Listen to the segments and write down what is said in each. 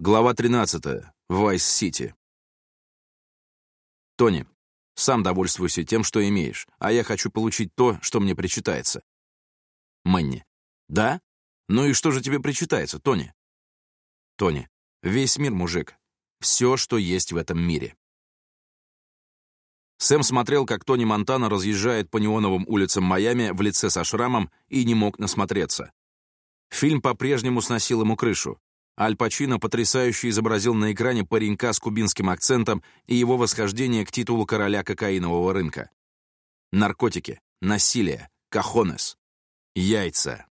Глава 13. Вайс-Сити. Тони, сам довольствуйся тем, что имеешь, а я хочу получить то, что мне причитается. Мэнни. Да? Ну и что же тебе причитается, Тони? Тони. Весь мир, мужик. Все, что есть в этом мире. Сэм смотрел, как Тони Монтана разъезжает по неоновым улицам Майами в лице со шрамом и не мог насмотреться. Фильм по-прежнему сносил ему крышу. Аль Пачино потрясающе изобразил на экране паренька с кубинским акцентом и его восхождение к титулу короля кокаинового рынка. Наркотики, насилие, кахонес, яйца.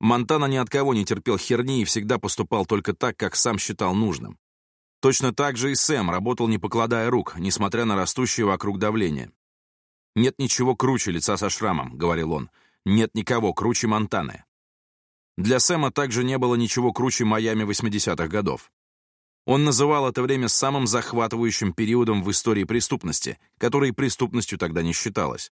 Монтана ни от кого не терпел херни и всегда поступал только так, как сам считал нужным. Точно так же и Сэм работал, не покладая рук, несмотря на растущее вокруг давление. «Нет ничего круче лица со шрамом», — говорил он. «Нет никого круче Монтаны. Для Сэма также не было ничего круче Майами 80-х годов. Он называл это время самым захватывающим периодом в истории преступности, который преступностью тогда не считалось.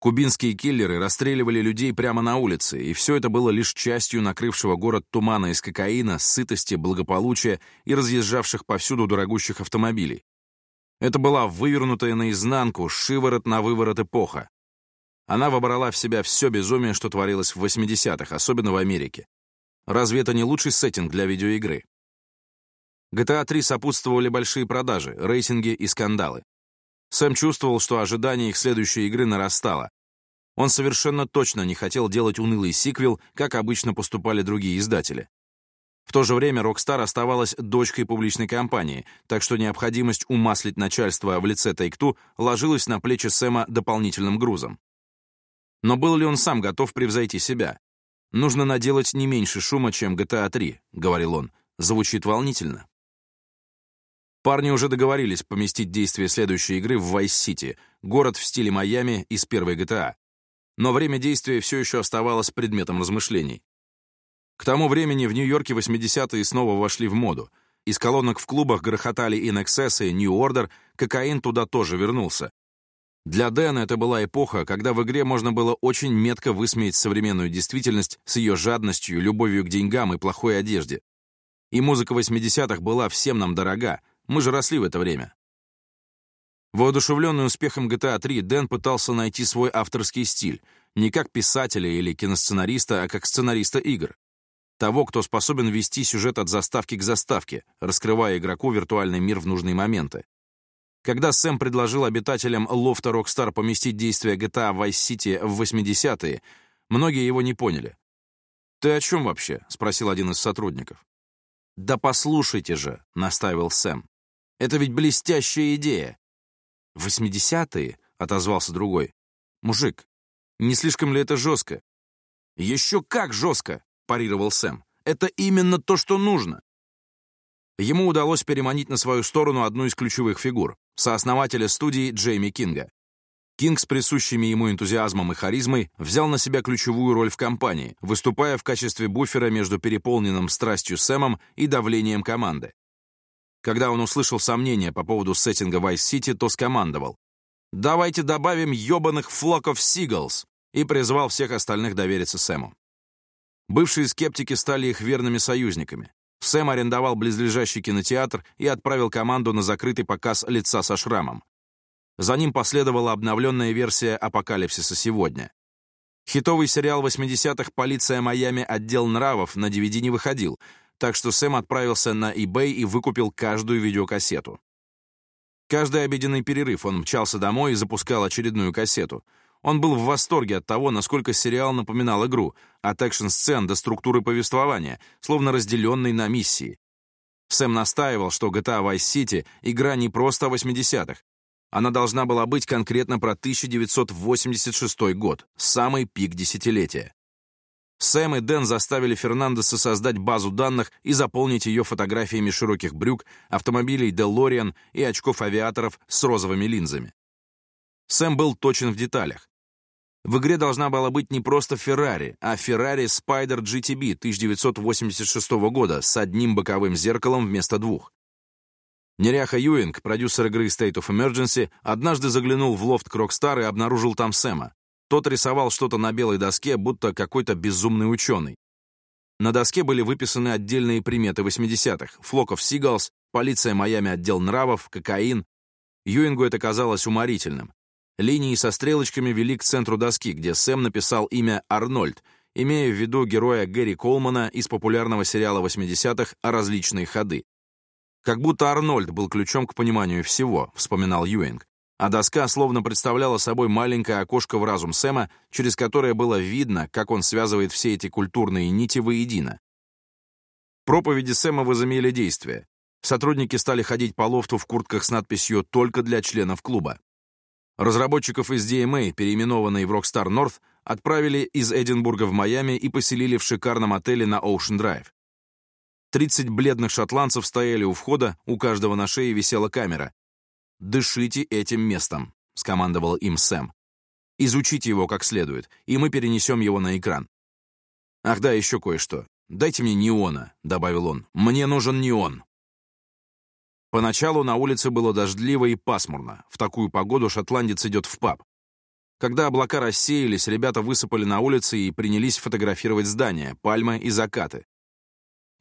Кубинские киллеры расстреливали людей прямо на улице, и все это было лишь частью накрывшего город тумана из кокаина, сытости, благополучия и разъезжавших повсюду дорогущих автомобилей. Это была вывернутая наизнанку, шиворот на выворот эпоха, она вобрала в себя все безумие, что творилось в 80-х, особенно в Америке. Разве это не лучший сеттинг для видеоигры? GTA 3 сопутствовали большие продажи, рейтинги и скандалы. Сэм чувствовал, что ожидание их следующей игры нарастало. Он совершенно точно не хотел делать унылый сиквел, как обычно поступали другие издатели. В то же время Rockstar оставалась дочкой публичной компании, так что необходимость умаслить начальство в лице Take-Two ложилась на плечи Сэма дополнительным грузом. Но был ли он сам готов превзойти себя? «Нужно наделать не меньше шума, чем GTA 3», — говорил он. «Звучит волнительно». Парни уже договорились поместить действие следующей игры в Вайс-Сити, город в стиле Майами из первой GTA. Но время действия все еще оставалось предметом размышлений. К тому времени в Нью-Йорке 80-е снова вошли в моду. Из колонок в клубах грохотали In Excess и New Order, кокаин туда тоже вернулся. Для Дэна это была эпоха, когда в игре можно было очень метко высмеять современную действительность с ее жадностью, любовью к деньгам и плохой одежде. И музыка 80-х была всем нам дорога, мы же росли в это время. Воодушевленный успехом GTA 3, Дэн пытался найти свой авторский стиль, не как писателя или киносценариста, а как сценариста игр. Того, кто способен вести сюжет от заставки к заставке, раскрывая игроку виртуальный мир в нужные моменты. Когда Сэм предложил обитателям лофта Rockstar поместить действия GTA Vice City в 80-е, многие его не поняли. «Ты о чем вообще?» — спросил один из сотрудников. «Да послушайте же», — настаивал Сэм. «Это ведь блестящая идея». «Восьмидесятые?» — отозвался другой. «Мужик, не слишком ли это жестко?» «Еще как жестко!» — парировал Сэм. «Это именно то, что нужно!» Ему удалось переманить на свою сторону одну из ключевых фигур сооснователя студии Джейми Кинга. Кинг с присущими ему энтузиазмом и харизмой взял на себя ключевую роль в компании, выступая в качестве буфера между переполненным страстью Сэмом и давлением команды. Когда он услышал сомнения по поводу сеттинга Vice City, то скомандовал «Давайте добавим ёбаных флоков Сигалс!» и призвал всех остальных довериться Сэму. Бывшие скептики стали их верными союзниками. Сэм арендовал близлежащий кинотеатр и отправил команду на закрытый показ «Лица со шрамом». За ним последовала обновленная версия «Апокалипсиса сегодня». Хитовый сериал 80-х «Полиция Майами. Отдел нравов» на DVD не выходил, так что Сэм отправился на eBay и выкупил каждую видеокассету. Каждый обеденный перерыв он мчался домой и запускал очередную кассету — он был в восторге от того, насколько сериал напоминал игру, от экшн-сцен до структуры повествования, словно разделенной на миссии. Сэм настаивал, что GTA Vice City — игра не просто 80-х. Она должна была быть конкретно про 1986 год, самый пик десятилетия. Сэм и Дэн заставили Фернандеса создать базу данных и заполнить ее фотографиями широких брюк, автомобилей DeLorean и очков авиаторов с розовыми линзами. Сэм был точен в деталях. В игре должна была быть не просто Ferrari, а Ferrari Spider GTB 1986 года с одним боковым зеркалом вместо двух. Неряха Юинг, продюсер игры State of Emergency, однажды заглянул в лофт Rockstar и обнаружил там Сэма. Тот рисовал что-то на белой доске, будто какой-то безумный ученый. На доске были выписаны отдельные приметы 80-х. Флоков Сигалс, полиция Майами отдел нравов, кокаин. Юингу это казалось уморительным. Линии со стрелочками вели к центру доски, где Сэм написал имя Арнольд, имея в виду героя Гэри Колмана из популярного сериала 80-х о различные ходы. «Как будто Арнольд был ключом к пониманию всего», — вспоминал Юинг. А доска словно представляла собой маленькое окошко в разум Сэма, через которое было видно, как он связывает все эти культурные нити воедино. Проповеди Сэма возымели действие. Сотрудники стали ходить по лофту в куртках с надписью «Только для членов клуба». Разработчиков из DMA, переименованной в Rockstar North, отправили из Эдинбурга в Майами и поселили в шикарном отеле на Ocean Drive. 30 бледных шотландцев стояли у входа, у каждого на шее висела камера. «Дышите этим местом», — скомандовал им Сэм. «Изучите его как следует, и мы перенесем его на экран». «Ах да, еще кое-что. Дайте мне неона», — добавил он. «Мне нужен неон». Поначалу на улице было дождливо и пасмурно. В такую погоду шотландец идет в паб. Когда облака рассеялись, ребята высыпали на улице и принялись фотографировать здания, пальмы и закаты.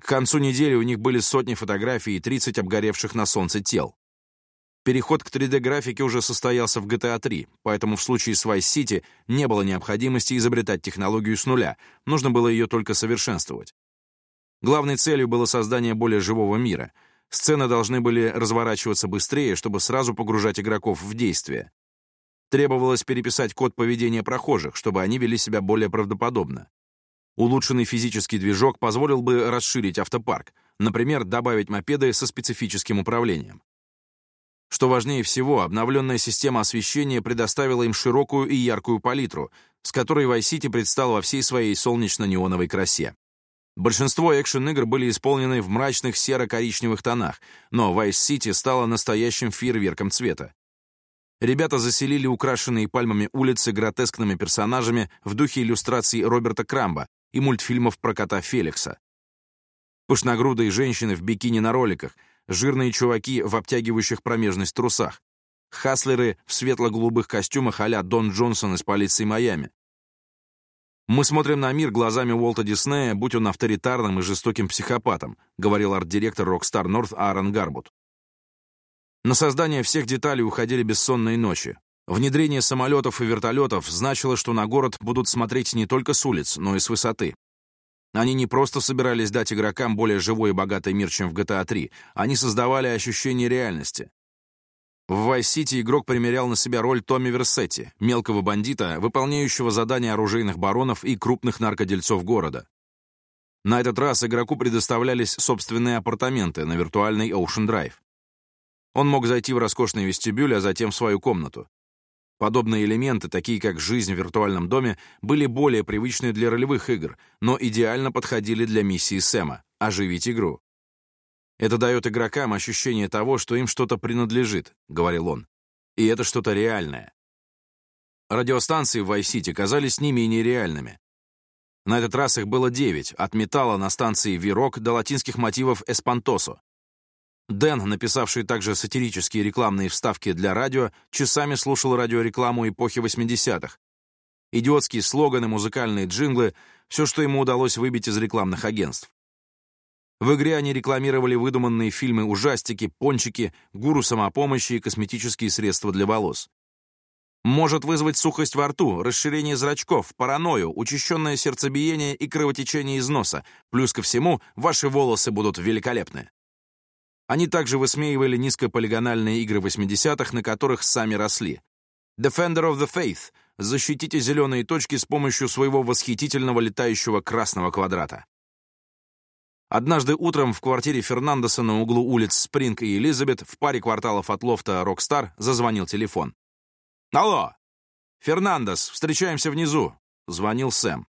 К концу недели у них были сотни фотографий и 30 обгоревших на солнце тел. Переход к 3D-графике уже состоялся в GTA 3, а поэтому в случае с Vice City не было необходимости изобретать технологию с нуля, нужно было ее только совершенствовать. Главной целью было создание более живого мира — Сцены должны были разворачиваться быстрее, чтобы сразу погружать игроков в действие. Требовалось переписать код поведения прохожих, чтобы они вели себя более правдоподобно. Улучшенный физический движок позволил бы расширить автопарк, например, добавить мопеды со специфическим управлением. Что важнее всего, обновленная система освещения предоставила им широкую и яркую палитру, с которой Vice City предстал во всей своей солнечно-неоновой красе. Большинство экшен-игр были исполнены в мрачных серо-коричневых тонах, но Vice City стала настоящим фейерверком цвета. Ребята заселили украшенные пальмами улицы гротескными персонажами в духе иллюстраций Роберта Крамба и мультфильмов про кота Феликса. Пышногрудые женщины в бикини на роликах, жирные чуваки в обтягивающих промежность трусах, хаслеры в светло-голубых костюмах а Дон Джонсон из полиции Майами, мы смотрим на мир глазами Уолта Диснея, будь он авторитарным и жестоким психопатом, говорил арт-директор Rockstar North Аарон Гарбут. На создание всех деталей уходили бессонные ночи. Внедрение самолетов и вертолетов значило, что на город будут смотреть не только с улиц, но и с высоты. Они не просто собирались дать игрокам более живой и богатый мир, чем в GTA 3, они создавали ощущение реальности. В Vice City игрок примерял на себя роль Томми Версетти, мелкого бандита, выполняющего задания оружейных баронов и крупных наркодельцов города. На этот раз игроку предоставлялись собственные апартаменты на виртуальной Ocean Drive. Он мог зайти в роскошный вестибюль, а затем в свою комнату. Подобные элементы, такие как жизнь в виртуальном доме, были более привычны для ролевых игр, но идеально подходили для миссии Сэма — оживить игру. Это дает игрокам ощущение того, что им что-то принадлежит, говорил он. И это что-то реальное. Радиостанции в Вайсити казались не менее реальными. На этот раз их было девять, от металла на станции Вирок до латинских мотивов Эспантосо. Дэн, написавший также сатирические рекламные вставки для радио, часами слушал радиорекламу эпохи 80-х. Идиотские слоганы, музыкальные джинглы — все, что ему удалось выбить из рекламных агентств. В игре они рекламировали выдуманные фильмы «Ужастики», «Пончики», «Гуру самопомощи» и косметические средства для волос. Может вызвать сухость во рту, расширение зрачков, паранойю, учащенное сердцебиение и кровотечение из носа. Плюс ко всему, ваши волосы будут великолепны. Они также высмеивали низкополигональные игры 80-х, на которых сами росли. Defender of the Faith — защитите зеленые точки с помощью своего восхитительного летающего красного квадрата. Однажды утром в квартире Фернандеса на углу улиц Спринг и Элизабет в паре кварталов от лофта «Rockstar» зазвонил телефон. «Алло! Фернандес, встречаемся внизу!» — звонил Сэм.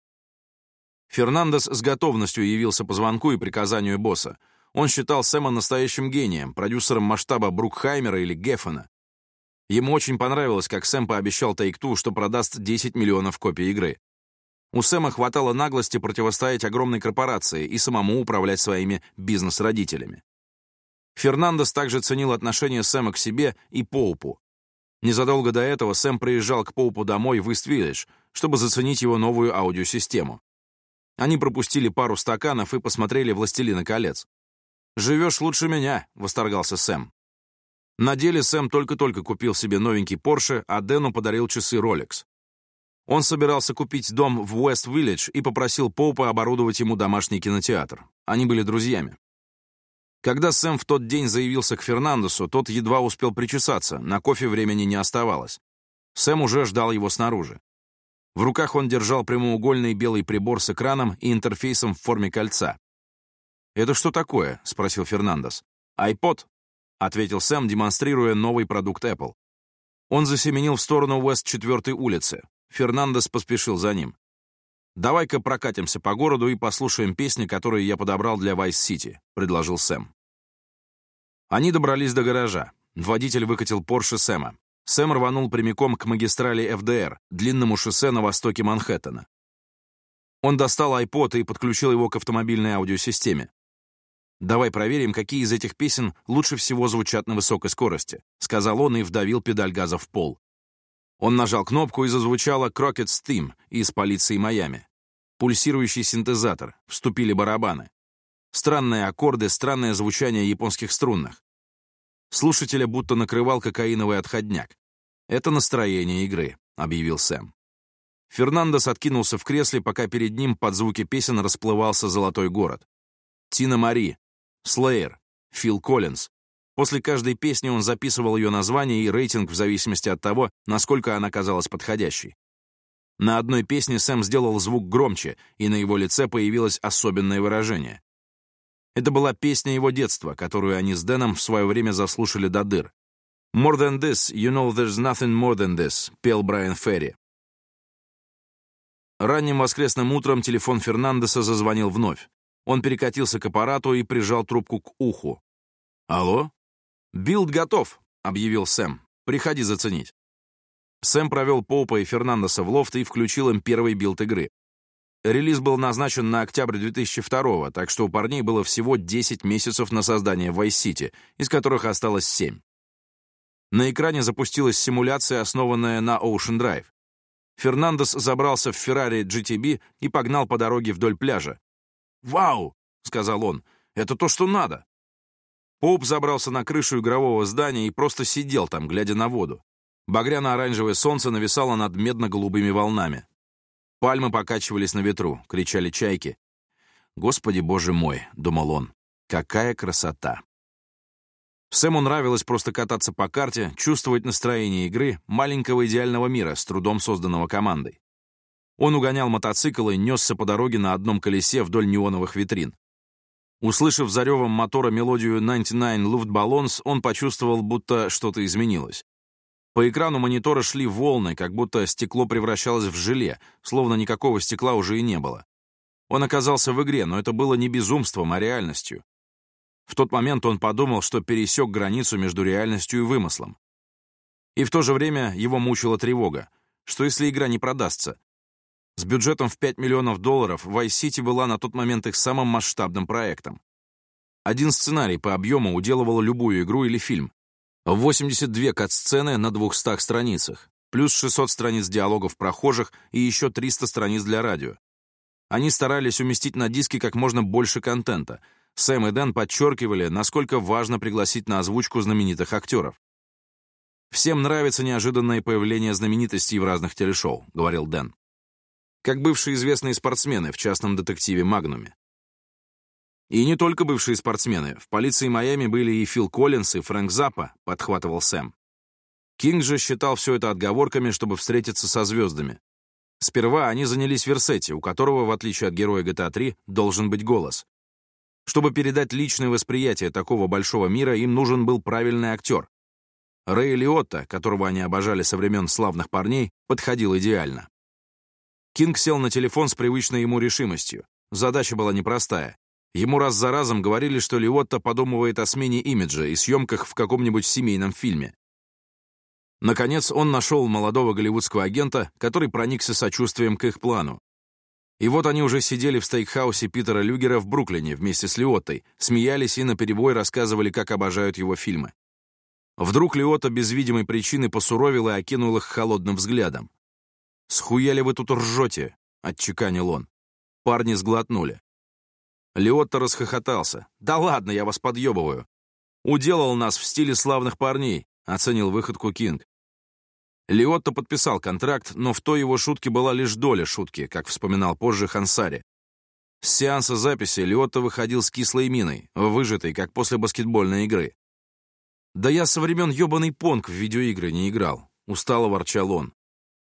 Фернандес с готовностью явился по звонку и приказанию босса. Он считал Сэма настоящим гением, продюсером масштаба Брукхаймера или Геффена. Ему очень понравилось, как Сэм пообещал Take-Two, что продаст 10 миллионов копий игры. У Сэма хватало наглости противостоять огромной корпорации и самому управлять своими бизнес-родителями. Фернандес также ценил отношение Сэма к себе и Поупу. Незадолго до этого Сэм приезжал к Поупу домой в Иствиллидж, чтобы заценить его новую аудиосистему. Они пропустили пару стаканов и посмотрели «Властелина колец». «Живешь лучше меня», — восторгался Сэм. На деле Сэм только-только купил себе новенький Порше, а Дэну подарил часы Rolex. Он собирался купить дом в Уэст-Виллидж и попросил Поупа оборудовать ему домашний кинотеатр. Они были друзьями. Когда Сэм в тот день заявился к Фернандесу, тот едва успел причесаться, на кофе времени не оставалось. Сэм уже ждал его снаружи. В руках он держал прямоугольный белый прибор с экраном и интерфейсом в форме кольца. «Это что такое?» — спросил Фернандес. «Айпод», — ответил Сэм, демонстрируя новый продукт Apple. Он засеменил в сторону Уэст 4 улицы. Фернандес поспешил за ним. «Давай-ка прокатимся по городу и послушаем песни, которые я подобрал для Вайс-Сити», — предложил Сэм. Они добрались до гаража. Водитель выкатил Порше Сэма. Сэм рванул прямиком к магистрали ФДР, длинному шоссе на востоке Манхэттена. Он достал iPod и подключил его к автомобильной аудиосистеме. «Давай проверим, какие из этих песен лучше всего звучат на высокой скорости», — сказал он и вдавил педаль газа в пол. Он нажал кнопку и зазвучало «Крокет Steam из полиции Майами. Пульсирующий синтезатор, вступили барабаны. Странные аккорды, странное звучание японских струнных. Слушателя будто накрывал кокаиновый отходняк. «Это настроение игры», — объявил Сэм. Фернандес откинулся в кресле, пока перед ним под звуки песен расплывался золотой город. Тина Мари, Слеер, Фил Коллинз, После каждой песни он записывал ее название и рейтинг в зависимости от того, насколько она казалась подходящей. На одной песне Сэм сделал звук громче, и на его лице появилось особенное выражение. Это была песня его детства, которую они с Дэном в свое время заслушали до дыр. «More than this, you know there's nothing more than this», — пел Брайан Ферри. Ранним воскресным утром телефон Фернандеса зазвонил вновь. Он перекатился к аппарату и прижал трубку к уху. «Алло?» «Билд готов», — объявил Сэм. «Приходи заценить». Сэм провел Поупа и Фернандеса в лофт и включил им первый билд игры. Релиз был назначен на октябрь 2002 так что у парней было всего 10 месяцев на создание Vice City, из которых осталось 7. На экране запустилась симуляция, основанная на Ocean Drive. Фернандес забрался в Ferrari GTB и погнал по дороге вдоль пляжа. «Вау!» — сказал он. «Это то, что надо!» Поп забрался на крышу игрового здания и просто сидел там, глядя на воду. Багряно-оранжевое солнце нависало над медно-голубыми волнами. Пальмы покачивались на ветру, кричали чайки. «Господи, боже мой!» — думал он. «Какая красота!» Сэму нравилось просто кататься по карте, чувствовать настроение игры, маленького идеального мира, с трудом созданного командой. Он угонял мотоцикл и несся по дороге на одном колесе вдоль неоновых витрин. Услышав за ревом мотора мелодию 99 Luftballons, он почувствовал, будто что-то изменилось. По экрану монитора шли волны, как будто стекло превращалось в желе, словно никакого стекла уже и не было. Он оказался в игре, но это было не безумством, а реальностью. В тот момент он подумал, что пересек границу между реальностью и вымыслом. И в то же время его мучила тревога. Что если игра не продастся? С бюджетом в 5 миллионов долларов Vice City была на тот момент их самым масштабным проектом. Один сценарий по объему уделывал любую игру или фильм. 82 кат-сцены на 200 страницах, плюс 600 страниц диалогов прохожих и еще 300 страниц для радио. Они старались уместить на диске как можно больше контента. Сэм и Дэн подчеркивали, насколько важно пригласить на озвучку знаменитых актеров. «Всем нравится неожиданное появление знаменитостей в разных телешоу», — говорил Дэн как бывшие известные спортсмены в частном детективе «Магнуме». И не только бывшие спортсмены. В полиции Майами были и Фил Коллинс, и Фрэнк Заппа, подхватывал Сэм. Кинг же считал все это отговорками, чтобы встретиться со звездами. Сперва они занялись Версетти, у которого, в отличие от героя GTA 3, должен быть голос. Чтобы передать личное восприятие такого большого мира, им нужен был правильный актер. Рэй Лиотта, которого они обожали со времен «Славных парней», подходил идеально. Кинг сел на телефон с привычной ему решимостью. Задача была непростая. Ему раз за разом говорили, что Лиотто подумывает о смене имиджа и съемках в каком-нибудь семейном фильме. Наконец он нашел молодого голливудского агента, который проникся сочувствием к их плану. И вот они уже сидели в стейкхаусе Питера Люгера в Бруклине вместе с Лиоттой, смеялись и наперебой рассказывали, как обожают его фильмы. Вдруг Лиота без видимой причины посуровила и окинул их холодным взглядом. «Схуяли вы тут ржете?» — отчеканил он. Парни сглотнули. Лиотто расхохотался. «Да ладно, я вас подъебываю!» «Уделал нас в стиле славных парней», — оценил выходку Кинг. Лиотто подписал контракт, но в той его шутке была лишь доля шутки, как вспоминал позже Хансари. С сеанса записи Лиотто выходил с кислой миной, выжатой, как после баскетбольной игры. «Да я со времен ебаный понг в видеоигры не играл», — устало ворчал он.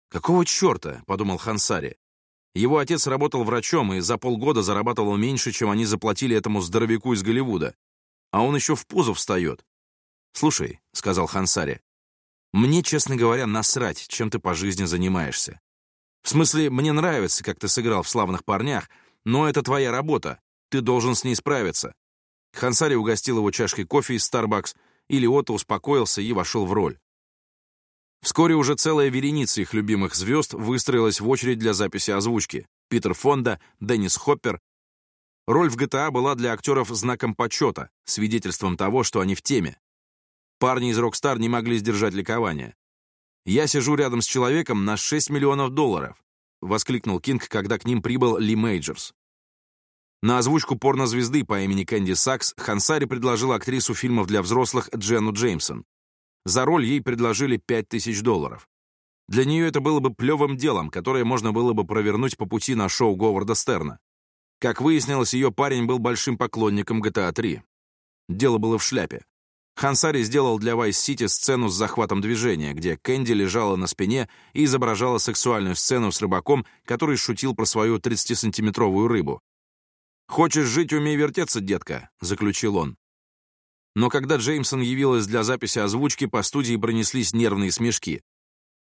«Какого черта?» — подумал Хансари. Его отец работал врачом и за полгода зарабатывал меньше, чем они заплатили этому здоровяку из Голливуда. А он еще в позу встает. «Слушай», — сказал Хансари, — «мне, честно говоря, насрать, чем ты по жизни занимаешься. В смысле, мне нравится, как ты сыграл в «Славных парнях», но это твоя работа, ты должен с ней справиться». Хансари угостил его чашкой кофе из Starbucks, и Лиота успокоился и вошел в роль. Вскоре уже целая вереница их любимых звезд выстроилась в очередь для записи озвучки. Питер Фонда, Деннис Хоппер. Роль в GTA была для актеров знаком почета, свидетельством того, что они в теме. Парни из Rockstar не могли сдержать ликования. «Я сижу рядом с человеком на 6 миллионов долларов», — воскликнул Кинг, когда к ним прибыл Ли Мейджерс. На озвучку порнозвезды по имени Кэнди Сакс Хансари предложил актрису фильмов для взрослых Джену Джеймсон. За роль ей предложили 5000 долларов. Для нее это было бы плевым делом, которое можно было бы провернуть по пути на шоу Говарда Стерна. Как выяснилось, ее парень был большим поклонником GTA 3. Дело было в шляпе. Хансари сделал для Vice City сцену с захватом движения, где Кэнди лежала на спине и изображала сексуальную сцену с рыбаком, который шутил про свою 30-сантиметровую рыбу. «Хочешь жить, умей вертеться, детка», — заключил он но когда Джеймсон явилась для записи озвучки, по студии пронеслись нервные смешки.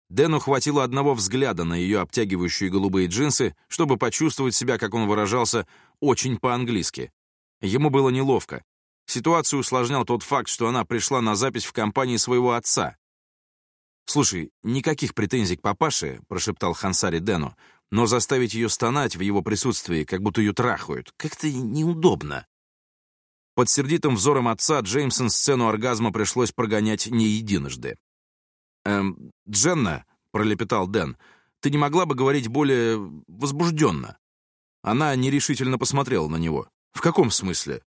Дэну хватило одного взгляда на ее обтягивающие голубые джинсы, чтобы почувствовать себя, как он выражался, очень по-английски. Ему было неловко. Ситуацию усложнял тот факт, что она пришла на запись в компании своего отца. «Слушай, никаких претензий к папаше», — прошептал Хансари Дэну, «но заставить ее стонать в его присутствии, как будто ее трахают, как-то неудобно». Под сердитым взором отца Джеймсон сцену оргазма пришлось прогонять не единожды. «Эм, Дженна», — пролепетал Дэн, — «ты не могла бы говорить более возбужденно?» Она нерешительно посмотрела на него. «В каком смысле?»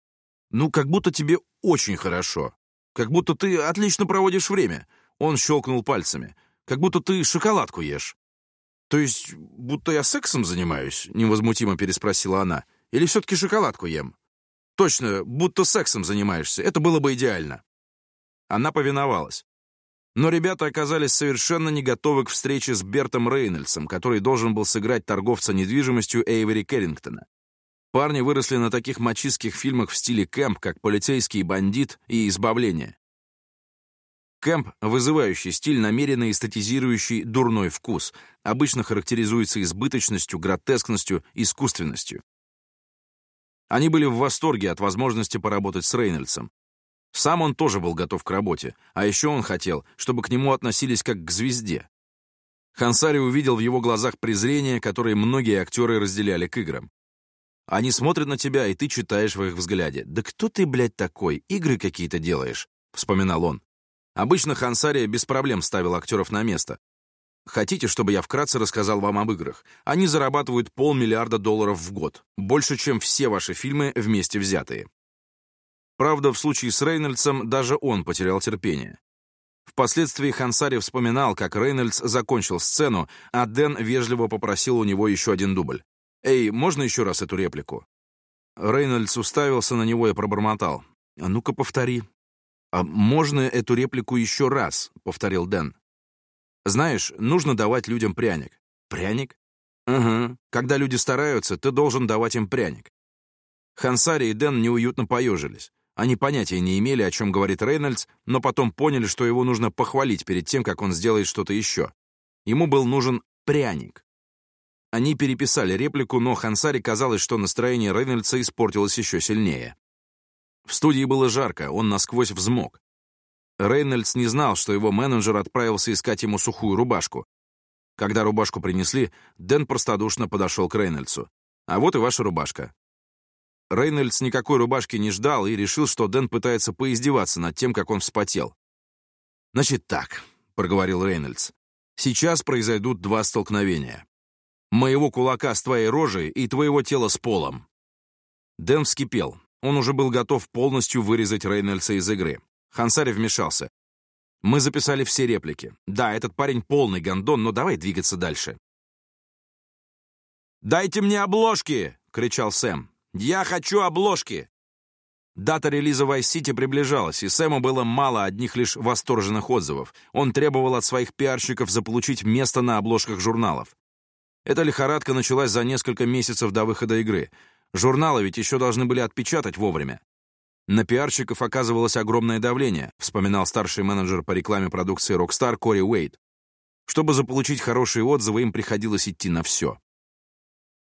«Ну, как будто тебе очень хорошо. Как будто ты отлично проводишь время». Он щелкнул пальцами. «Как будто ты шоколадку ешь». «То есть, будто я сексом занимаюсь?» — невозмутимо переспросила она. «Или все-таки шоколадку ем?» Точно, будто сексом занимаешься. Это было бы идеально. Она повиновалась. Но ребята оказались совершенно не готовы к встрече с Бертом Рейнольдсом, который должен был сыграть торговца недвижимостью Эйвери Керрингтона. Парни выросли на таких мачистских фильмах в стиле кэмп, как «Полицейский бандит» и «Избавление». Кэмп — вызывающий стиль, намеренно эстетизирующий дурной вкус, обычно характеризуется избыточностью, гротескностью, искусственностью. Они были в восторге от возможности поработать с Рейнольдсом. Сам он тоже был готов к работе, а еще он хотел, чтобы к нему относились как к звезде. Хансари увидел в его глазах презрение, которое многие актеры разделяли к играм. Они смотрят на тебя, и ты читаешь в их взгляде. «Да кто ты, блядь, такой? Игры какие-то делаешь?» — вспоминал он. Обычно Хансария без проблем ставил актеров на место, Хотите, чтобы я вкратце рассказал вам об играх? Они зарабатывают полмиллиарда долларов в год, больше, чем все ваши фильмы вместе взятые. Правда, в случае с Рейнольдсом даже он потерял терпение. Впоследствии Хансари вспоминал, как Рейнольдс закончил сцену, а Дэн вежливо попросил у него еще один дубль. «Эй, можно еще раз эту реплику?» Рейнольдс уставился на него и пробормотал. «А ну-ка, повтори». «А можно эту реплику еще раз?» — повторил Дэн. Знаешь, нужно давать людям пряник. Пряник? Угу. Когда люди стараются, ты должен давать им пряник. Хансари и Дэн неуютно поежились. Они понятия не имели, о чем говорит Рейнольдс, но потом поняли, что его нужно похвалить перед тем, как он сделает что-то еще. Ему был нужен пряник. Они переписали реплику, но Хансари казалось, что настроение Рейнольдса испортилось еще сильнее. В студии было жарко, он насквозь взмок. Рейнольдс не знал, что его менеджер отправился искать ему сухую рубашку. Когда рубашку принесли, Дэн простодушно подошел к Рейнольдсу. «А вот и ваша рубашка». Рейнольдс никакой рубашки не ждал и решил, что Дэн пытается поиздеваться над тем, как он вспотел. «Значит так», — проговорил Рейнольдс, — «сейчас произойдут два столкновения. Моего кулака с твоей рожей и твоего тела с полом». Дэн вскипел. Он уже был готов полностью вырезать Рейнольдса из игры. Хансари вмешался. Мы записали все реплики. Да, этот парень полный гондон, но давай двигаться дальше. «Дайте мне обложки!» — кричал Сэм. «Я хочу обложки!» Дата релиза Vice City приближалась, и Сэму было мало одних лишь восторженных отзывов. Он требовал от своих пиарщиков заполучить место на обложках журналов. Эта лихорадка началась за несколько месяцев до выхода игры. Журналы ведь еще должны были отпечатать вовремя. На пиарщиков оказывалось огромное давление, вспоминал старший менеджер по рекламе продукции Rockstar Кори Уэйт. Чтобы заполучить хорошие отзывы, им приходилось идти на все.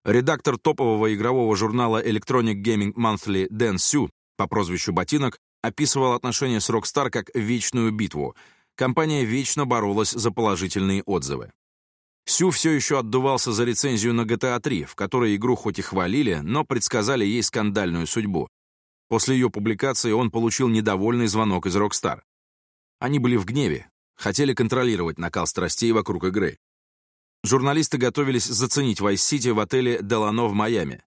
Редактор топового игрового журнала Electronic Gaming Monthly Дэн Сю по прозвищу Ботинок описывал отношения с Rockstar как «вечную битву». Компания вечно боролась за положительные отзывы. Сю все еще отдувался за рецензию на GTA 3, в которой игру хоть и хвалили, но предсказали ей скандальную судьбу. После ее публикации он получил недовольный звонок из Rockstar. Они были в гневе, хотели контролировать накал страстей вокруг игры. Журналисты готовились заценить Vice City в отеле «Делано» в Майами.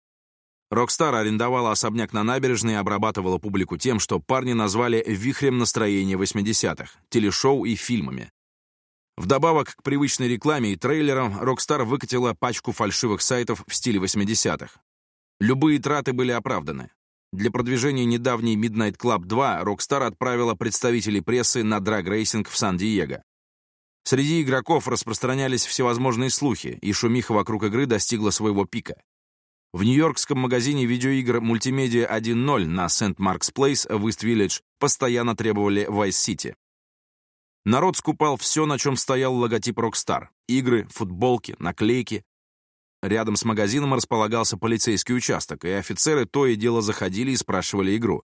Rockstar арендовала особняк на набережной и обрабатывала публику тем, что парни назвали «вихрем настроения 80-х», телешоу и фильмами. Вдобавок к привычной рекламе и трейлерам, Rockstar выкатила пачку фальшивых сайтов в стиле 80-х. Любые траты были оправданы. Для продвижения недавней Midnight Club 2 Rockstar отправила представителей прессы на драг-рейсинг в Сан-Диего. Среди игроков распространялись всевозможные слухи, и шумиха вокруг игры достигла своего пика. В нью-йоркском магазине видеоигр Multimedia 1.0 на Сент-Маркс Плейс, West Village, постоянно требовали Vice City. Народ скупал все, на чем стоял логотип Rockstar. Игры, футболки, наклейки, Рядом с магазином располагался полицейский участок, и офицеры то и дело заходили и спрашивали игру.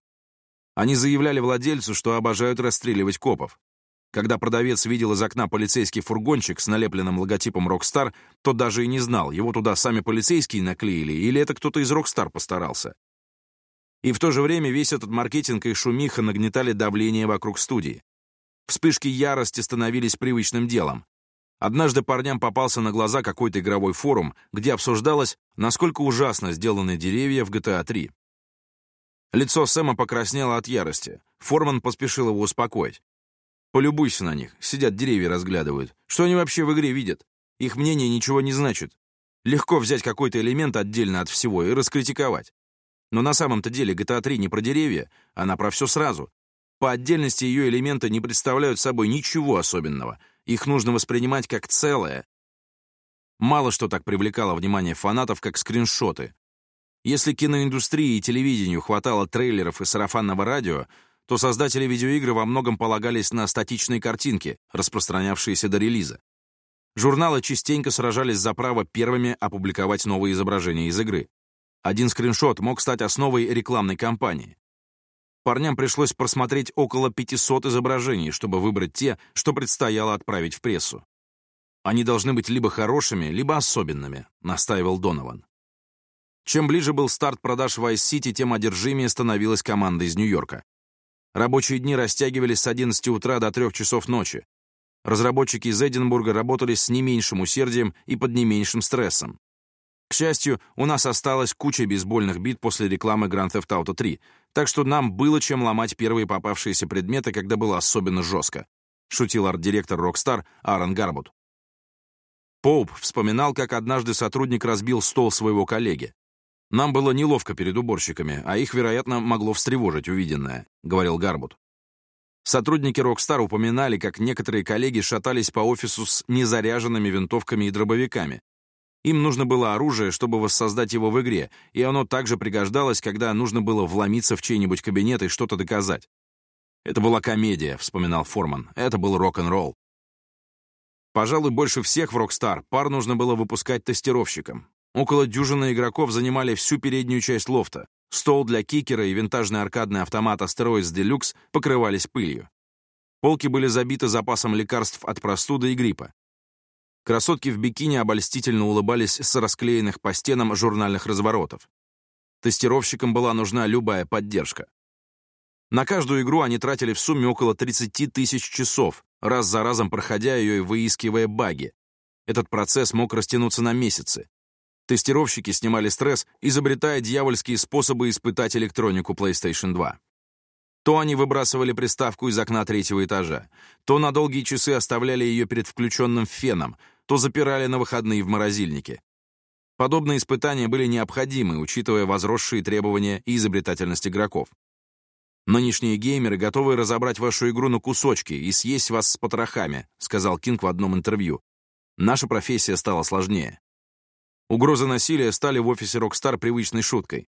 Они заявляли владельцу, что обожают расстреливать копов. Когда продавец видел из окна полицейский фургончик с налепленным логотипом «Rockstar», то даже и не знал, его туда сами полицейские наклеили или это кто-то из «Rockstar» постарался. И в то же время весь этот маркетинг и шумиха нагнетали давление вокруг студии. Вспышки ярости становились привычным делом. Однажды парням попался на глаза какой-то игровой форум, где обсуждалось, насколько ужасно сделаны деревья в GTA 3. Лицо Сэма покраснело от ярости. Форман поспешил его успокоить. «Полюбуйся на них. Сидят деревья, разглядывают. Что они вообще в игре видят? Их мнение ничего не значит. Легко взять какой-то элемент отдельно от всего и раскритиковать. Но на самом-то деле GTA 3 не про деревья, она про все сразу. По отдельности ее элементы не представляют собой ничего особенного — их нужно воспринимать как целое. Мало что так привлекало внимание фанатов, как скриншоты. Если киноиндустрии и телевидению хватало трейлеров и сарафанного радио, то создатели видеоигры во многом полагались на статичные картинки, распространявшиеся до релиза. Журналы частенько сражались за право первыми опубликовать новые изображения из игры. Один скриншот мог стать основой рекламной кампании. Парням пришлось просмотреть около 500 изображений, чтобы выбрать те, что предстояло отправить в прессу. «Они должны быть либо хорошими, либо особенными», — настаивал Донован. Чем ближе был старт продаж вайс сити, тем одержимее становилась команда из Нью-Йорка. Рабочие дни растягивались с 11 утра до 3 часов ночи. Разработчики из Эдинбурга работали с не меньшим усердием и под не меньшим стрессом. К счастью, у нас осталась куча бейсбольных бит после рекламы Grand Theft Auto 3, так что нам было чем ломать первые попавшиеся предметы, когда было особенно жестко», — шутил арт-директор Rockstar Аарон Гарбут. Поуп вспоминал, как однажды сотрудник разбил стол своего коллеги. «Нам было неловко перед уборщиками, а их, вероятно, могло встревожить увиденное», — говорил Гарбут. Сотрудники Rockstar упоминали, как некоторые коллеги шатались по офису с незаряженными винтовками и дробовиками, им нужно было оружие, чтобы воссоздать его в игре, и оно также пригождалось, когда нужно было вломиться в чей-нибудь кабинет и что-то доказать. «Это была комедия», — вспоминал Форман. «Это был рок-н-ролл». Пожалуй, больше всех в Rockstar пар нужно было выпускать тестировщикам. Около дюжины игроков занимали всю переднюю часть лофта. Стол для кикера и винтажный аркадный автомат Asteroids Deluxe покрывались пылью. Полки были забиты запасом лекарств от простуды и гриппа. Красотки в бикини обольстительно улыбались с расклеенных по стенам журнальных разворотов. Тестировщикам была нужна любая поддержка. На каждую игру они тратили в сумме около 30 тысяч часов, раз за разом проходя ее и выискивая баги. Этот процесс мог растянуться на месяцы. Тестировщики снимали стресс, изобретая дьявольские способы испытать электронику PlayStation 2. То они выбрасывали приставку из окна третьего этажа, то на долгие часы оставляли ее перед включенным феном — то запирали на выходные в морозильнике. Подобные испытания были необходимы, учитывая возросшие требования и изобретательность игроков. «Нынешние геймеры готовы разобрать вашу игру на кусочки и съесть вас с потрохами», сказал Кинг в одном интервью. «Наша профессия стала сложнее». Угрозы насилия стали в офисе Rockstar привычной шуткой.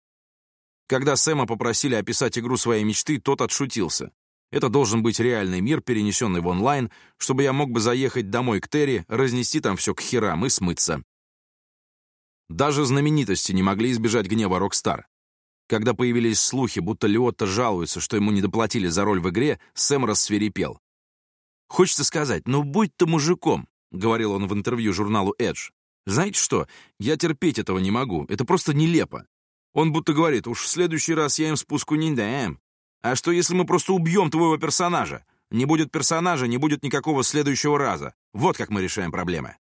Когда Сэма попросили описать игру своей мечты, тот отшутился. Это должен быть реальный мир, перенесенный в онлайн, чтобы я мог бы заехать домой к Терри, разнести там все к херам и смыться. Даже знаменитости не могли избежать гнева Rockstar. Когда появились слухи, будто Лиотта жалуется, что ему не доплатили за роль в игре, Сэм рассверепел. «Хочется сказать, ну будь ты мужиком», — говорил он в интервью журналу Edge. «Знаете что, я терпеть этого не могу, это просто нелепо. Он будто говорит, уж в следующий раз я им спуску не дам, а что, если мы просто убьем твоего персонажа? Не будет персонажа, не будет никакого следующего раза. Вот как мы решаем проблемы.